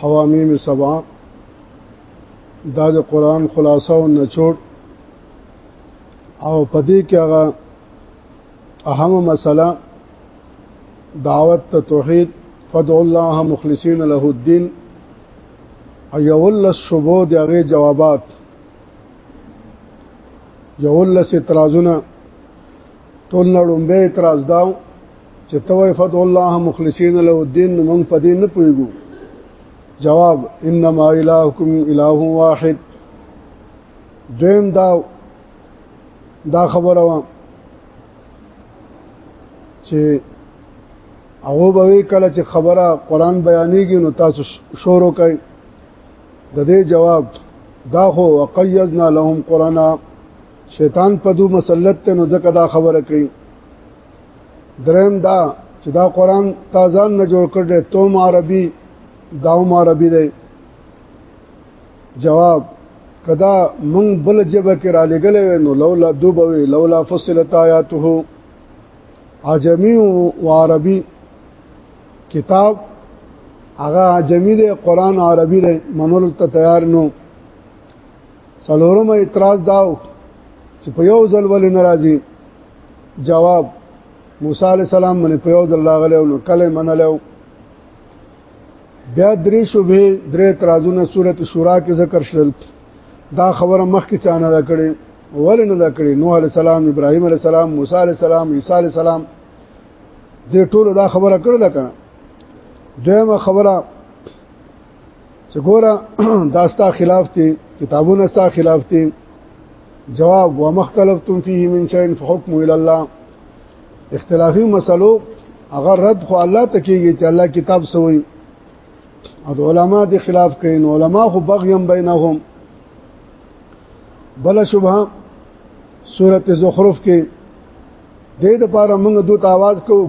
حوامیم سبا دا د قران خلاصه او نچوړ او پدې کې هغه اهم مسله دعوت ته توحید فدع الله مخلصین له الدين او یول شبو دغه جوابات یول اعتراضونه ټول نړمبه اعتراض داو چې توي فد الله مخلصین له الدين مونږ په دې نه پويګو جواب انما الهکم اله واحد دویم دا دا خبره وام چې هغه به کله چې خبره قران بیانېږي نو تاسو شروع کړئ د دې جواب دا خو وقیزنا لهم قرانا شیطان په دو مسلط ته نو ځکه دا خبره کوي درم دا چې دا قران تازه نه جوړ کړل ته ما عربي دا ما عربي دی جواب کدا مونږ بل جبه کې را لګلې نو لولا دوبوي لولا فصلت آیاته عجمی او عربي کتاب هغه عجمی دی قران عربي دی منول ته تیار نو څلورم اعتراض داو چې په یو ځل ولې ناراضي جواب موسی علی السلام باندې په یو ځل راغلی او کله منلو بیا درې شوبه درې ترازونه سورته شورا کې ذکر شول دا خبره مخکې چانه را کړې ولې نه دا کړې نوح علی السلام ابراهیم علی السلام موسی علی السلام عیسی علی السلام دې ټولو دا خبره کړل کنه دویمه خبره چې ګوره دا ستا خلاف دي کتابونه ستا خلاف دي جواب ومختلفتم فيه من شيء فحكم الى الله اختلافي مسلو اگر رد خو الله ته کیږي چې الله کتاب سوی او علما دي خلاف کین علما خو بغیم بینهم بل شبهه سورته زخرف کې د دې لپاره موږ دوت आवाज کوو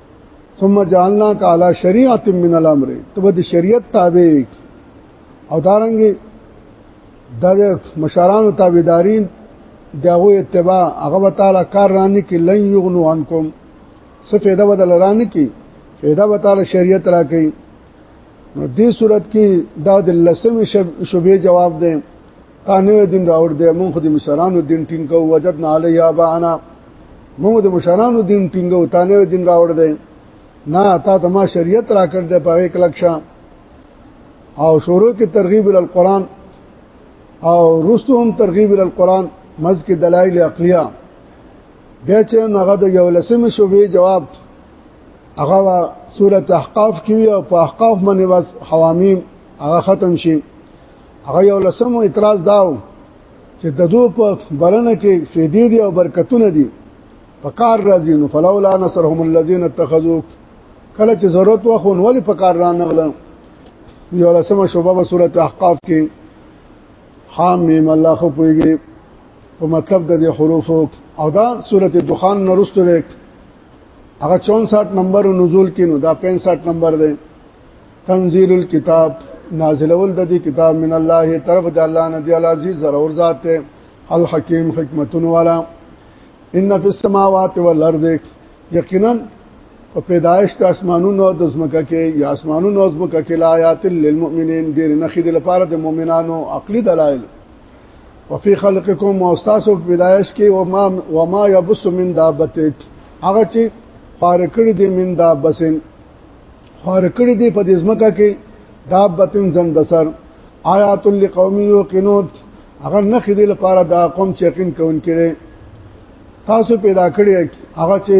ثم جعلنا کالا شریعت من الامر ته د شریعت تابع او دارنګي د مشرانو تابعدارین دغه اتباع هغه تعالی کار رانی کې لن یغنو عنکم څه فایده بدل رانی کې فایده به تعالی شریعت را کوي نو دې صورت کې دا د لسم شبې جواب دی انو دین راوړ دی مونږ خو د مشرانو دین ټینګ کو وجدنا علی ابانا مونږ د مشرانو دین ټینګ او تانه دین راوړ دی نه تا ته ما شریعت را کړ دی په یک لکشا او شروع کې ترغیب ال قران او رستو هم ترغیب ال قران مز کې دلایل عقلیه بیا چې هغه د یو لسمه شوبې جواب هغه سوره احقاف کې او په احقاف باندې واس حوامیم هغه ختم شي هغه یو لسم اعتراض داو چې د دو په بلنه کې فیدې دي او برکتونه دي په کار راځي نو فلولا نصرهم الذين اتخذوا کله چې ضرورت وخون ولی په کار را نغله یو لسمه شوبه په سوره احقاف کې حام میم الله خو پويږي په مطلب د دې حروف او دا سوره دخان نرسته ده هغه 64 نمبر نزول کې نو دا 65 نمبر ده تنزيل الكتاب نازلول د دې کتاب من الله طرف د الله نه دی العزیز ضرور ذات ته الحکیم حکمتون والا ان فی السماوات والارض یقینا په پیدایش د اسمانونو او د زمکه کې یا اسمانونو او زمکه کې آیات للمؤمنین ډیر نخې د لپاره د مؤمنانو عقلي دلایل وفي خلقکم واستاسو پیدایش کې او ما وما يبث من دابته هغه چې خارکړي دي من دابسن خور کړی دی په دې ځمکه کې دابتن زند سر آیات لقوم یوقنون هغه نخې دی لپاره دا قوم چې یقین کوون کړي تاسو پیدا کړی هغه چې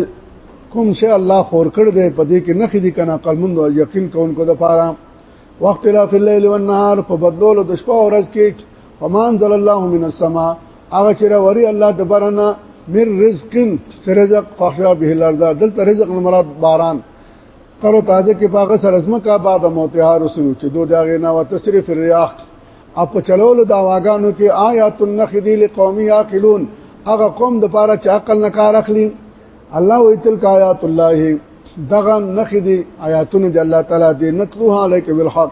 کوم شی الله خور کړ دی په دې کې نخې دی کنه قلمند او یقین کوونکو د پاره وخت لا فی الليل والنهار په بدلولو د شپه او ورځ کې فمان ذل الله من السما هغه چې راوري الله د برنا من رزق سرزق فخشا به الارض دلته رزق مراد باران تر تازه کې باغ سرزمه کا بعد موتها رسول چې دوه داغه نه وتصرف الرياح اپ چلول دا واغانو کې آیات النخدی لقوم یاقلون هغه قوم د پاره چې عقل نه کار اخلي الله وی تلک آیات الله دغه نخدی آیاتونه د الله تعالی دې نتلوها علیک بالحق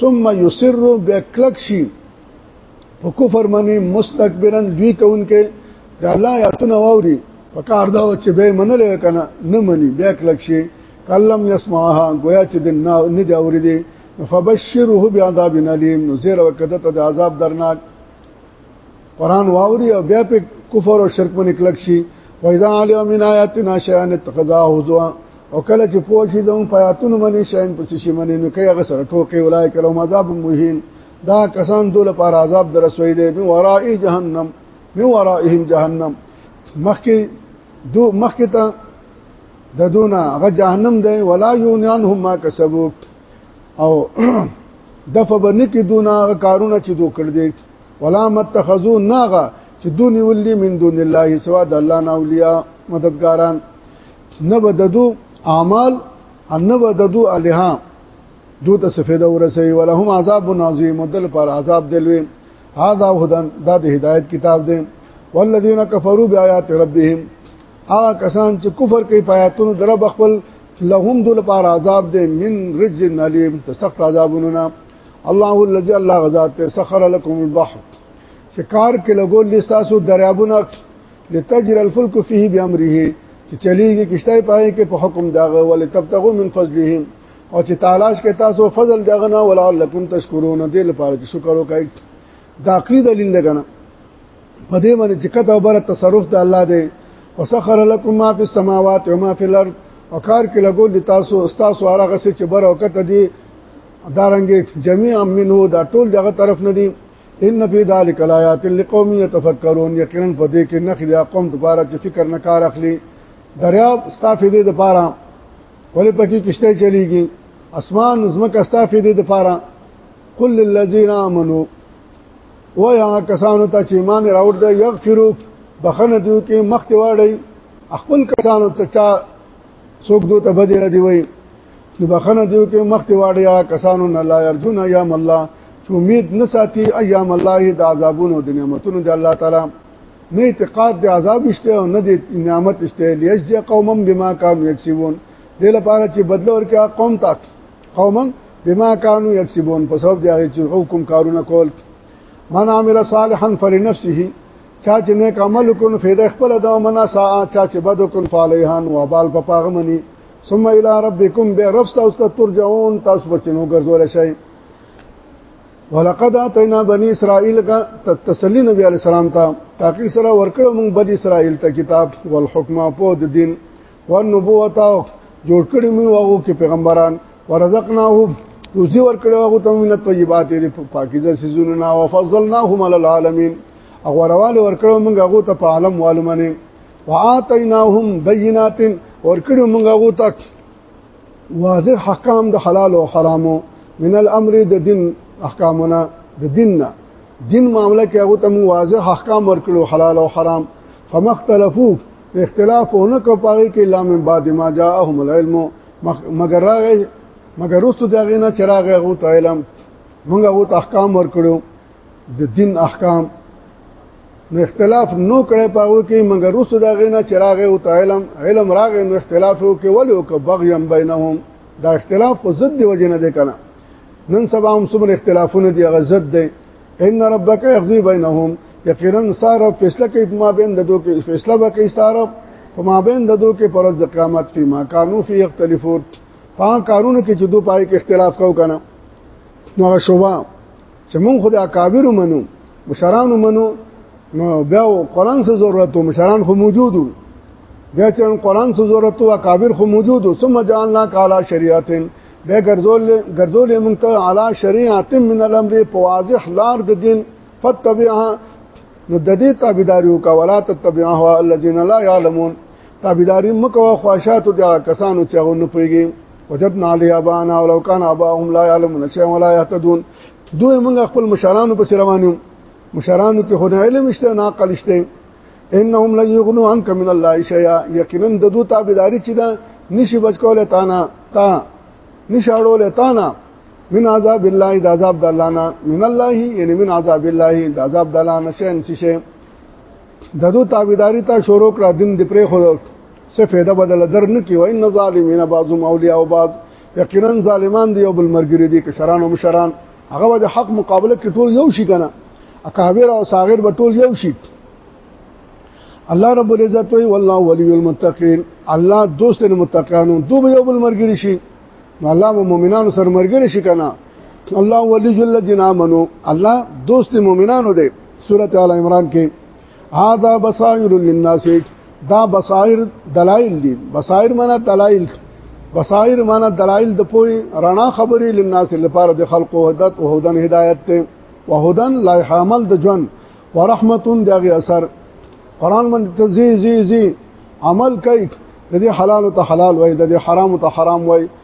ثم يسر بكلک شي په کفر باندې مستكبرا دوی کوونکې د الله آیاتونه واوري په کار دا چې به منل کنه نه مني بیا کلک شي کلم يسمعها گویا چې د نه دی اوري دي فبشره بعذاب الیم نو زیر وکړه ته د عذاب درناک قران واوري او بیا په کفر او شرک باندې کلک شي وایذا علی من آیاتنا شیان اتخذا هزوا او کله چې پوه شي زموږ په آیاتونو باندې شیان پسې شي باندې نو کوي هغه سره ټوکې ولای کړو مذاب مهین دا کسان دول پر عذاب در رسوي دي من ورائی جهنم من ورائهم جهنم مخکې دو مخکې ته د دونه هغه جهنم دی ولا یونان هم ما کسبو او دفه بنه کې دونه کارونه چې دوه کړ دي ولا متخذو ناغه چې دون ولي من دون الله سوا د الله نه اولیاء مددګاران نه بددو اعمال ان نه بددو الها دو ته سفیده ورسي ولهم عذاب عظیم دل پر عذاب دلوي هاذا هدن دا د هدایت کتاب دی والذین کفروا بیاات ربهم هغه کسان چې کفر کوي پیاتونو در بخل لهم دل پر عذاب دی من رجز علیم ته سخت عذابونه الله الذي الله غزاد ته سخر لكم البحر چې کار کې لګول لساسو دریابونه لتجر الفلك فيه بامره چې چلیږي کشته پای کې په حکم داغه ول تبتغوا من فضلهم او چې تلاش کې تاسو فضل داغه نه ولعلکم تشکرون دې لپاره چې شکر وکړئ دا عقلی دلیل دی کنه په دې باندې چې کته او بر تصرف د الله دی وسخر لكم ما في السماوات وما في الارض او کار کې لګول دي تاسو استاسو هغه څه چې بر او کته دي دارنګ جميع منه دا ټول دغه طرف نه دي ان فی ذلک الایات لقوم یتفکرون یقینا په دې کې نخ دي قوم دوباره چې فکر نه کار اخلي دریاب استافیده د پاره ولې پکې کشته چلیږي اسمان زمکه استافیده د پاره قل للذین آمنو و یا کسانو ته چې ایمان راوړ دی یغفرو بخنه دیو کې مخ ته واړی خپل کسانو ته چا څوک دوی ته بدره دی وای چې بخنه دیو کې مخ ته واړیا کسانو نه لا ارجون ایام الله چې امید نه ساتي ایام الله د عذابونو د نعمتونو د الله تعالی نه اعتقاد د عذاب شته او نه د نعمت شته لیجزی قومم بما کانوا یکسبون دې لپاره چې بدل ورکړي قوم ته قومم بما کانوا یکسبون په سبب دی چې حکم کارونه کول من عمل صالحا فلنفسه چا چې نیک عمل وکړو فایده خپل دا منا سا چا چې بد وکړو فعلیهان وبال په پاغمنی ثم الى ربكم برب تاسو ته ترجعون تاسو بچنو ګرځول شئ ولقد اتینا بنی اسرائیل کا تسلی نبی علی السلام ته تاکي سره ورکړو موږ بنی اسرائیل ته کتاب والحکم په د دین والنبوت جوړ کړی موږ هغه کې پیغمبران ورزقناه روزي ورکړو هغه ته موږ طیبات دي پاکیزه سيزونه نا وفضلناهم علی العالمین هغه ورواله ورکړو موږ هغه ته په عالم والمنه واتیناهم بینات اور کړو موږ غو تک واضح حکام د حلال او حرامو من الامر د دین احکامونه د دیننا دین معاملې کې هغه ته واضح احکام ورکړو حلال او حرام فمختلفو اختلاف هونه کو پاره کې لام بعد ما جاءهم العلم مگر راغی مگر رستو دغه نه چراغ هغه ته علم موږ هغه ته احکام ورکړو د دین احکام نو اختلاف نو کړي پاو کې مګر رسو دا غینا چراغ او تعلم علم راغ نو اختلاف او کې ولې او کې بغیم بینهم دا اختلاف خو ضد دی وجه نه دی کنه نن سبا هم څومره اختلافونه دی هغه ضد دی ان ربک یقضی بینهم یقینا سار فیصله کوي په ما بین ددو کې فیصله وکړي سار په ما بین ددو کې پر د قیامت فی ما کانو فی اختلافون پا کارونه کې چې دوه پای کې اختلاف کو کنه نو شوبه چې مونږ خو د اکابر منو مشران منو نو بیا قرآن څه ضرورت وو مشران خو موجود وو بیا چې قرآن څه ضرورت وو اکابر خو موجود وو ثم جعلنا قال شریعت به ګرځول ګرځول مونږ ته علا شریعت من الامر په واضح لار د دین فتبعها نو د دې تابعداریو کا ولا تتبعها الذين لا يعلمون تابعداري مکو خواهشات او کسانو چې غو نه پويږي وجدنا لابانا ولو كان اباهم لا يعلمون شيئا ولا يهتدون دوی موږ خپل مشرانو په روانو مشرانو کې خدای علم اشته نه عقل اشته انهم لا يغنوا عنك من الله شيئا یقینا د دوی تابعداري چې دا نشي بچ کوله تا نه تا نشاړو له تا نه من عذاب الله د عذاب د الله نه من الله یعنی من عذاب الله د عذاب د الله نه شي ان شي د دوی تابعداري ته شروع کړه دین د پرې خو څه فایده بدل در نه کی وای نه ظالمین بعضهم اولیاء او بعض یقینا ظالمان دی او بل مرګری دی کشران او مشران هغه د حق مقابله کې ټول یو شي کنه اکابر او صاغر به ټول یو شي الله رب العزت وی والله ولی المتقین الله دوست المتقینو دو به یو بل مرګری شي الله مؤمنانو سره مرګری شي کنه الله ولی الذین آمنو الله دوست مؤمنانو دی سورته ال عمران کې هذا بصائر للناس دا بصائر دلائل دي بصائر معنا دلائل بصائر معنا دلائل د پوي رڼا خبرې للناس لپاره د خلق او هدایت او هدن هدایت ته وهدن لا حامل د جون ورحمتون دغه اثر قران من تزي زي زي عمل کوي د حلال ته حلال وای د حرام ته حرام وای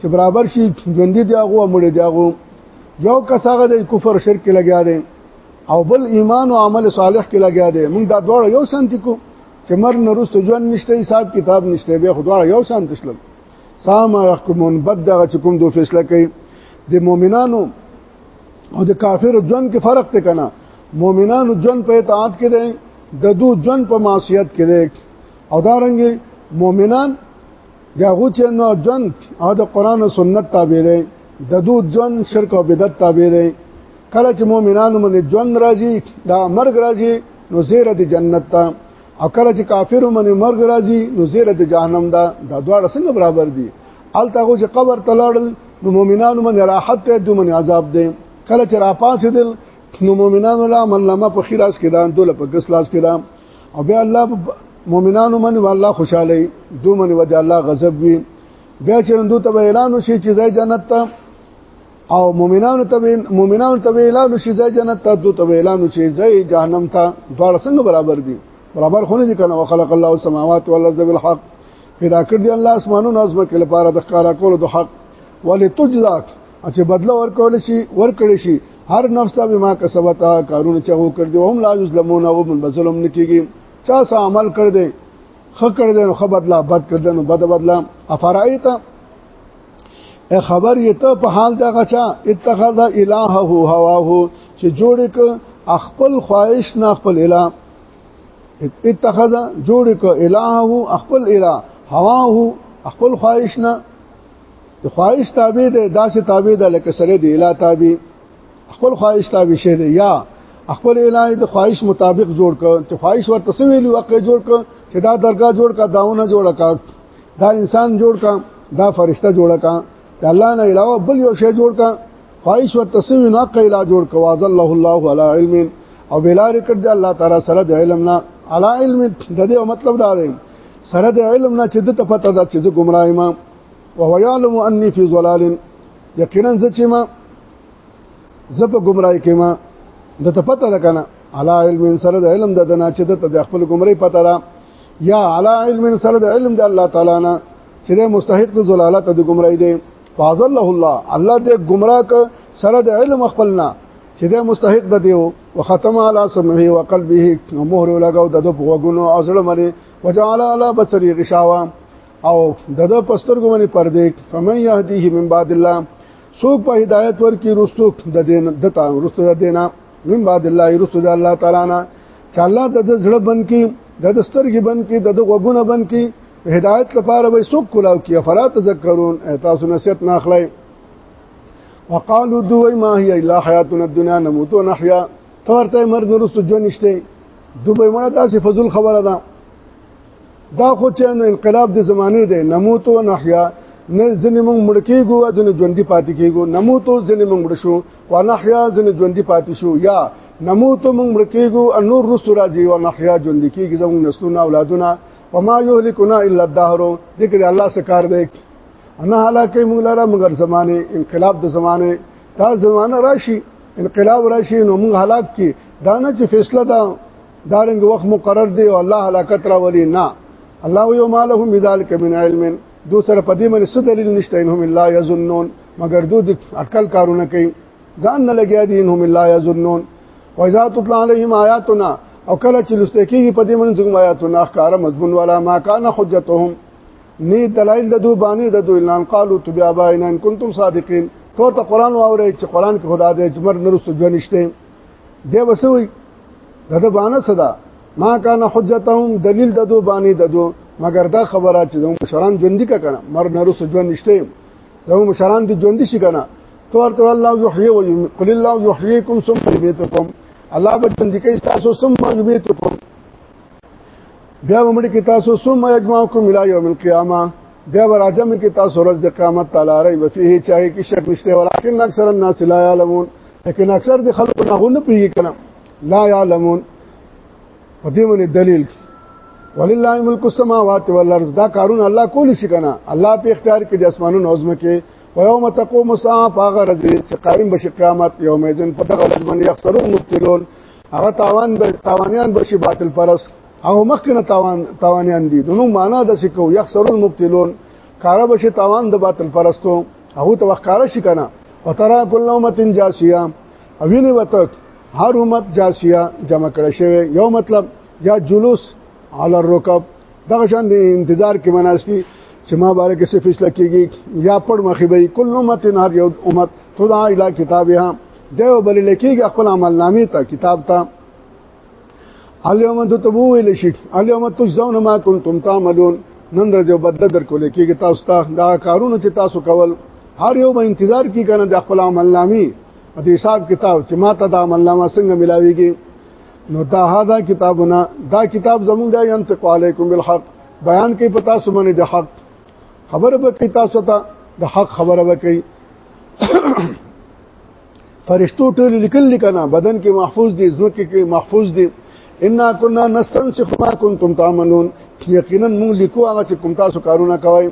چې برابر شي ژوند دی هغه او مړ دی هغه یو کس هغه د کفر شرک لګیا دی او بل ایمان او عمل صالح کې لګیا دی موږ دا دوړ یو شانتی کو چې مر نرست ژوند نشته حساب کتاب نشته به خدای یو شان تشلم سام يحكمون بد دغه چې کوم دو فیصله کوي د مؤمنانو او د کافرو ژوند کې فرق ته کنه مؤمنانو ژوند په اطاعت کې دي د دو ژوند په معصیت کې دي او دا رنګ مؤمنان یا غو چې نو ژوند او د قران او سنت تابع دی د دو ژوند شرک او بدعت تابع دی کله چې مؤمنانو باندې ژوند راځي دا مرګ راځي نو زیره د جنت ته او کله چې کافرو باندې مرګ راځي نو زیره د جهنم ده دا دواړه څنګه برابر دي الته غو چې قبر ته لاړل نو مؤمنانو باندې راحت ته دوی باندې عذاب دی کله چې راپاسېدل نو مؤمنانو لا من لمه په خیراس کې دان دوله په ګس لاس کې دان او بیا الله مؤمنانو من والله خوشاله دو من ود الله غضب وی بیا چې دوی ته اعلان وشي چې ځای جنت ته او مؤمنانو ته مؤمنانو ته اعلان وشي ځای جنت ته دوی ته اعلان وشي ځای جهنم ته دواړه څنګه برابر دي برابر خونه دي کنه وخلق الله السماوات والارض بالحق پیدا کړ دی الله اسمانونو از مکه لپاره د ښکارا کولو د حق ولې تجزا چې بدله ورکول شي ورکړي شي هر نفس ته بما کسبت کارونه چې هو کړ دي هم لا یظلمون او من بظلم نکېږي چا سا عمل کړ دي خ کړ دي نو خ بدلا بد کړ دي نو بد بدلا افرایت خبر یې ته په حال دا غچا اتخذ الهه هواه چې جوړ ک خپل خواهش نه خپل اله اتخذ جوړ ک الهه خپل اله هواه خپل خواهش نه د خواهش تابع ده داسې تابع ده لکه سره د اله تابع خپل خواهش تابع شه ده یا خپل اله د خواهش مطابق جوړ کړ چې خواهش ورته سویلو اقه جوړ کړ چې دا درگاه جوړ کا داونه جوړ کا دا انسان جوړ کا دا فرشته جوړ کا د الله نه علاوه بل یو شی جوړ کا خواهش ورته سویلو اقه اله جوړ کا واذ الله الله علی علم او بلار کړ د الله تعالی سره د علم نه علی علم د دې مطلب دا دی سره د علم نه چې د ته پته ده چې ګمراه امام وهو يعلم اني في ضلال یقینا زه چې ما زه په گمراهی کې ما د ته پته ده کنه علا علم سره د علم د دنا چې د خپل گمراهی پته ده یا علا علم سره د علم د الله تعالی نه چې د مستحق د ضلالت د گمراهی دی فاز الله الله الله دې گمراه ک سره د علم خپلنا چې د مستحق د دیو وختم علی سمعه وقلبه مهر لگاو د دوه غوګونو او زړه باندې وجعل علی بصری غشاوه او دغه پستر ګمنه پردې فمن يهديه من بعد الله سوق په هدایت ورکی رستو د دین دتا رستو د دینا من بعد الله رستو د الله تعالی نه چې الله د زړه بن کې د دسترګې بن کې د غوګونه بن کې هدایت لپاره به سوق کولاو کې افلا تذکرون تاسو نصیحت نه اخلئ وقالو دوی ما هي الا حیاتنا الدنيا نموت ونحيا تورته مرګ ورستو ژوند نشته دوی مړه تاسو فضل خبره ده دا خو چې انقلاب د زمانه دی نموت او نحیا نه ځنې موږ مړ کېږو ځنې ژوندۍ پاتې کېږو نموت او ځنې موږ مړ شو او نحیا ځنې ژوندۍ پاتې شو یا نموت او موږ مړ کېږو نور رسو راځي او نحیا ژوندۍ کېږي زموږ نسلونه اولادونه وما یهلکنا الا الدهر دغه الله سکار دی انا هلاکه موږ لاره مگر زمانه انقلاب د زمانه دا زمانه راشي انقلاب راشي نو موږ هلاک کی دا نه چې فیصله دا دارنګ وخت مقرر دی او الله هلاکت راولي نه الله یو مالهم بذلک من علم دو سره پدې باندې څه دلیل نشته انهم الا یظنون مگر دو د عقل کارونه کوي ځان نه لګیا دي انهم الا یظنون واذا تطلع عليهم آیاتنا او کله چې لسته کېږي په دې منځ کوم آیاتونه ښکار مضمون ولا ما کان حجتهم ني دلایل د دوی باندې د دوی اعلان قالو تبیا باینا ان کنتم صادقین تو ته قران واوري چې قران کې خدا دې جمر نرسو ځنيشته بیا وسوي دا د باندې صدا ما کان حجتهم دلیل د دو باندې د دو مګر دا خبره چې زموږ مشران ژوند دي کنه مر نه رسو ژوند نشته زموږ مشران دي ژوند شي کنه تو ورته الله یحیی و یمیت قل الله یحییکم ثم یمیتکم الله به ژوند کوي تاسو ثم یمیتکم بیا ومړ کې تاسو ثم یجمعکم الی یوم القیامه بیا راځم کې تاسو ورځ د قیامت تعالی ری وفيه چاهي کې شک نشته ولکن اکثر الناس لا يعلمون لیکن اکثر د خلکو نه غو نه پیږي کنه لا يعلمون په دې باندې دلیل ولله ملک السماوات والارض دا کارون الله کولی شي کنه الله په اختیار کې د اسمانونو عظمه کې و یوم تقوم الساعه فاغه رضی چې قائم بشي قیامت یوم اذن په دغه ورځ باندې اکثرون مبتلون هغه تاوان به تاوانیان بشي باطل پرس او مخکنه تاوان تاوانیان دي نو معنا د سکو یخسرون مبتلون کارا بشي تاوان د باطل پرستو هغه ته وقاره شي کنه وترا کل امتن جاسیه او ویني وته هر امت جاسیه جمع کړي شوی یو مطلب یا جلوس علی الرکب دغه شان دی انتظار کې مناسي چې ما باره کې څه فیصله کیږي یا پړ مخې به کل امت هر یو امت تدعا الی کتابها دیو بل لیکيږي خپل عمل نامې ته کتاب ته الیوم ته تبو ویل شي الیوم تجزون ما کنتم تعملون نن درځو بدله درکول کېږي تاسو ته دا کارونه چې تاسو کول هر یو به انتظار کی کنه د خپل عمل نامي او د حساب کتاب چې ما ته دا عمل نامه څنګه ملاويږي نو دا هدا کتابونه دا کتاب زمونږ د ينطق علیکم بالحق بیان کوي پتا سمونه د حق خبره به کوي تاسو ته د حق خبره به کوي فرشتو ټول لیکل لیکنه بدن کې محفوظ دي زمکه کې محفوظ دي ان كنا نستنسخ ما كنتم تعملون یقینا موږ لیکو هغه چې کوم تاسو کارونه کوي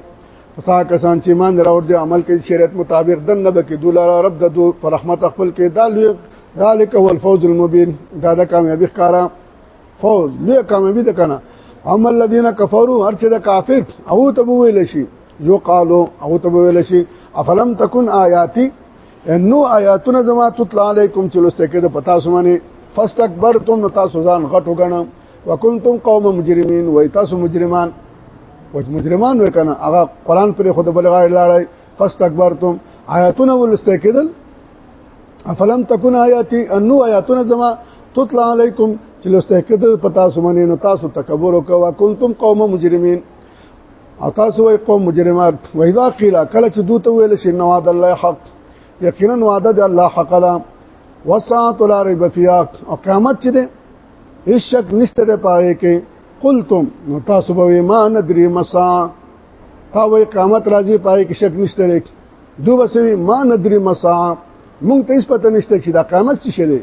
پسا کسان چې مان راوړ دي عمل کوي شریعت مطابق دن نه بکې دولار رب د دو پر رحمت خپل کې دا لوی ذالک هو الفوز المبین دا د کامیابی ښکارا فوز لوی کامیابی ده کنه اما الذين كفروا هر چې د کافر او ته ویل شي یو قالو او ته ویل شي افلم تکون آیاتی نو آیاتونه زما تطلع علیکم چې لسته کې د پتا سمانه فاستكبرتم نو تاسو ځان غټ وګڼه وکنتم قوم مجرمین وای تاسو مجرمان وای مجرمان وکنه هغه قران پر خود بلغه لاړی فاستكبرتم آیاتونه ولسته کېدل افلم تکون آیاتی انو آیاتونه زما تطلع علیکم چې لسته کېدل پتا سمانه نو تاسو تکبر وکوا کنتم قوم مجرمین او تاسو وای قوم مجرمات وایذا قیل کله چې دوی ته ویل شي نو وعد الله حق یقینا وعده د الله حق ده وساعت لا ریب فیها او قیامت چې ده هیڅ شک نشته ده پاره کې قلتم نو تاسو به ما ندری مسا تا وای قیامت راځي پاره کې شک نشته ده دوی بسوي ما ندری مسا مونږ ته هیڅ پته نشته چې دا قیامت څه شي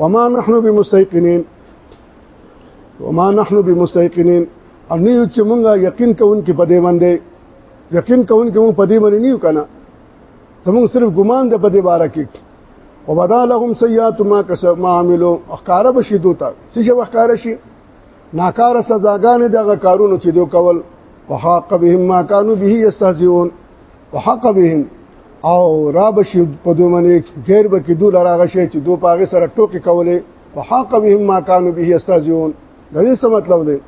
وما نحن بمستيقنين وما نحن بمستيقنين ان یو چې مونږه یقین کوونکې په دې باندې یقین کوونکې مونږ په دې باندې نیو کنه زمونږ صرف ګمان د په دې باره کې وبدا لهم سیئات ما کسب ما عملو اخکار بشي دوتا څه شي اخکار شي ناکار سزاګانې دغه کارونو چې دوی کول وحاق بهم ما كانوا به يستهزئون وحق بهم او را بشي په دوه منې غیر به کې دوه لراغه شي چې دوه پاغه سره ټوکی کولې وحاق بهم ما كانوا به استاجون دا یې څه مطلب دی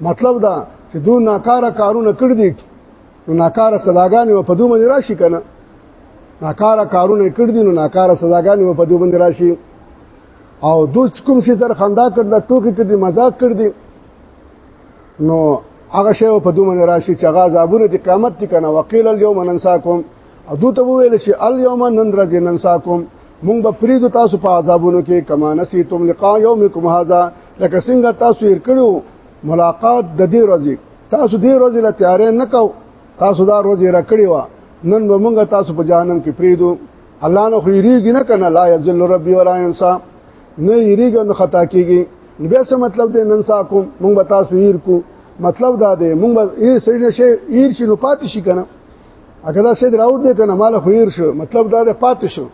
مطلب دا چې دوه ناکاره کارونه کړ دي نو ناکاره سزاګانې په دوه منې راشي کنه ناکاره کارونه کړ دي نو ناکاره سزاګانې په دوه منې راشي او دوه کوم شي سره خندا کړل ټوکی کړ دي مزاق کړ دي نو هغه شی په دوه من راشي چې هغه عذابونه د قیامت دي کنه وقیل اليوم ننساکم او دوی ته ویل شي اليوم نن ورځ ننساکم مونږ به پرید تاسو په عذابونو کې کما نسیتم لقاء یومکم هذا لکه څنګه تاسو یې کړو ملاقات د دې ورځې تاسو دې ورځې لا تیارې نه کو تاسو دا ورځې را کړی و نن به مونږ تاسو په جهنم کې پریدو الله نو خیریږي نه کنه لا یذل ربي ولا انسان نه یریږي نو خطا کیږي بیا څه مطلب دی نن ساکم مونږ به تاسو هیر کو مطلب دا دی مونږ به یې سړی نشي هیر شي نو پاتې شي کنه اګه دا سید راوړ دی کنه مال خو هیر شو مطلب دا دی پاتې شو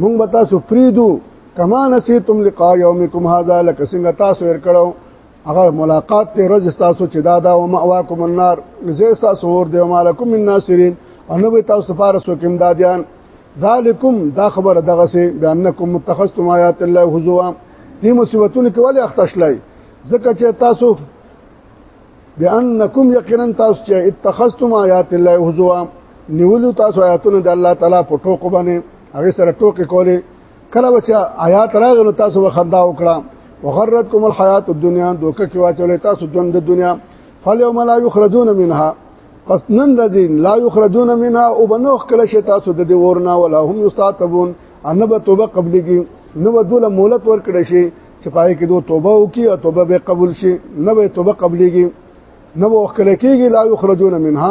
مونږ به تاسو فریدو کما نسیتم لقاء یومکم هذا لکه څنګه تاسو ور کړو هغه ملاقات ته رز تاسو چې دا دا او ماواکم النار زه تاسو ور دی او مالکم من ناصرین او نو تاسو لپاره سو کوم دادیان ذالکم دا خبره دغه سي بانکم متخصتم آیات الله هزوا دې مصیبتونه کې ولې اختشلای ځکه چې تاسو بانکم یقینا تاسو چې اتخذتم آیات الله هزوا نیولو تاسو آیاتونه د الله تعالی په ټوکو باندې هغه سره ټوکې کولې کله بچ آیات راغلو تاسو وخندا وکړه وغرتکم الحیات الدنیا دوکه کې واچولې تاسو ژوند د دنیا فالیوم لا یخرجون منها پس نن د دین لا یخرجون منها او بنوخ کله شي تاسو د دې ورنا ولا هم یستعتبون ان به توبه قبلږي نو بدول مولت ورکړي شي چې پای کې دوه توبه وکي او توبه به قبول شي نه به توبه قبليږي نه به وکړه کېږي لا یخرجون منها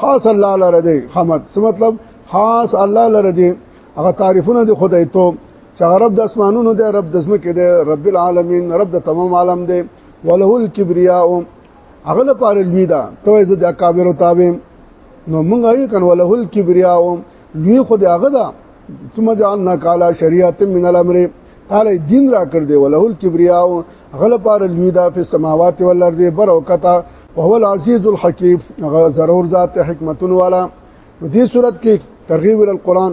خاص الله لره دی حمد څه مطلب خاص الله لره دی هغه تعریفونه د خدای ته چې رب د اسمانونو دی رب د زمکه دی رب العالمین رب د تمام عالم دی وله الکبریا هغه لپاره لوی ده ته زه د اکابر تابع نو موږ یې کنه وله الکبریا لوی خو دی هغه ده ثم جعلنا کالا شریعت من الامر تعالی دین را کړ دی وله الکبریا غل پار لوی دا په سماوات ولر دی بر او کتا وهو العزيز الحكيم هغه ضرور ذات حکمتون والا په دې صورت کې ترغیب ال قران